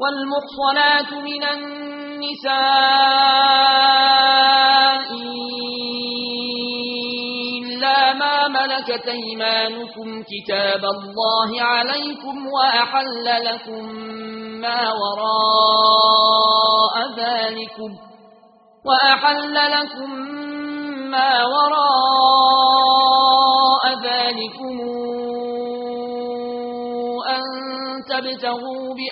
والمحصنات من النساء إلا ما ملكت أيمانكم كتاب الله عليكم وأحل لكم ما وراء ذلكم وأحل لكم ما وراء ذلكم أن تبتغوا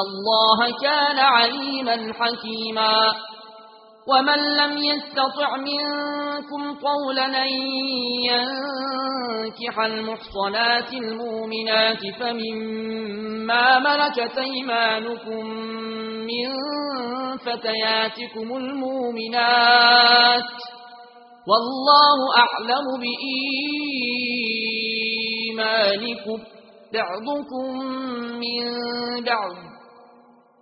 اللہ كان علیما حکیما ومن لم يستطع منكم قولا أن ينكح المحصنات المؤمنات فمما ملكت إيمانكم من فتياتكم المؤمنات والله أعلم بإيمانكم بعضكم من بعض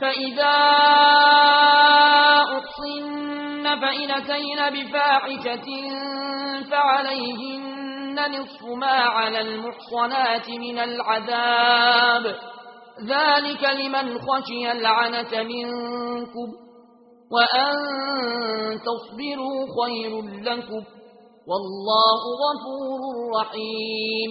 فإذا أطصن فإنتين بفاحشة فعليهن نصف ما على المحصنات من العذاب ذلك لمن خشي الْعَنَتَ منكم وأن تصبروا خير لكم والله غفور رحيم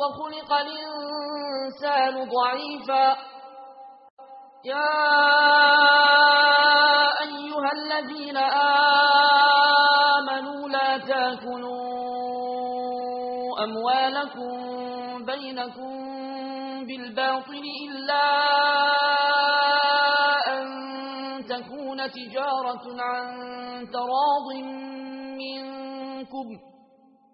وخلق الإنسان ضعيفا. يا أيها الذين آمنوا لا تأكلوا أموالكم بينكم بالباطل إلا أن تكون تجارة عن تراض منكم.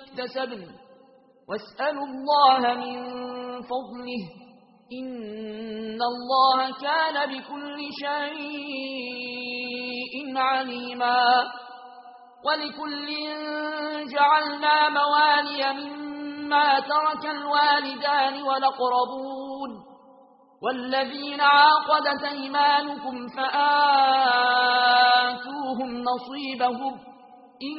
اكتسبن واسألوا الله من فضله. إن الله كان بكل شيء عليما. ولكل جعلنا موالي مما ترك الوالدان ولقربون والذين عاقدت إيمانكم فآتوهم نصيبهم. إن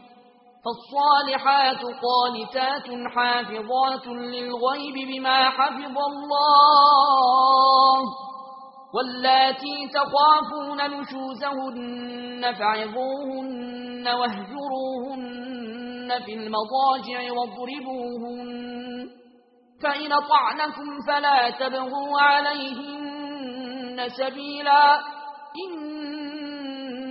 فالصالحات قانتات حافظات للغيب بما حفظ الله واللاتي تخافون نشوزهن فعظوهن واهجروهن في المضاجع واضربوهن فإن طعنكم فلا تبغوا عليهن سبيلا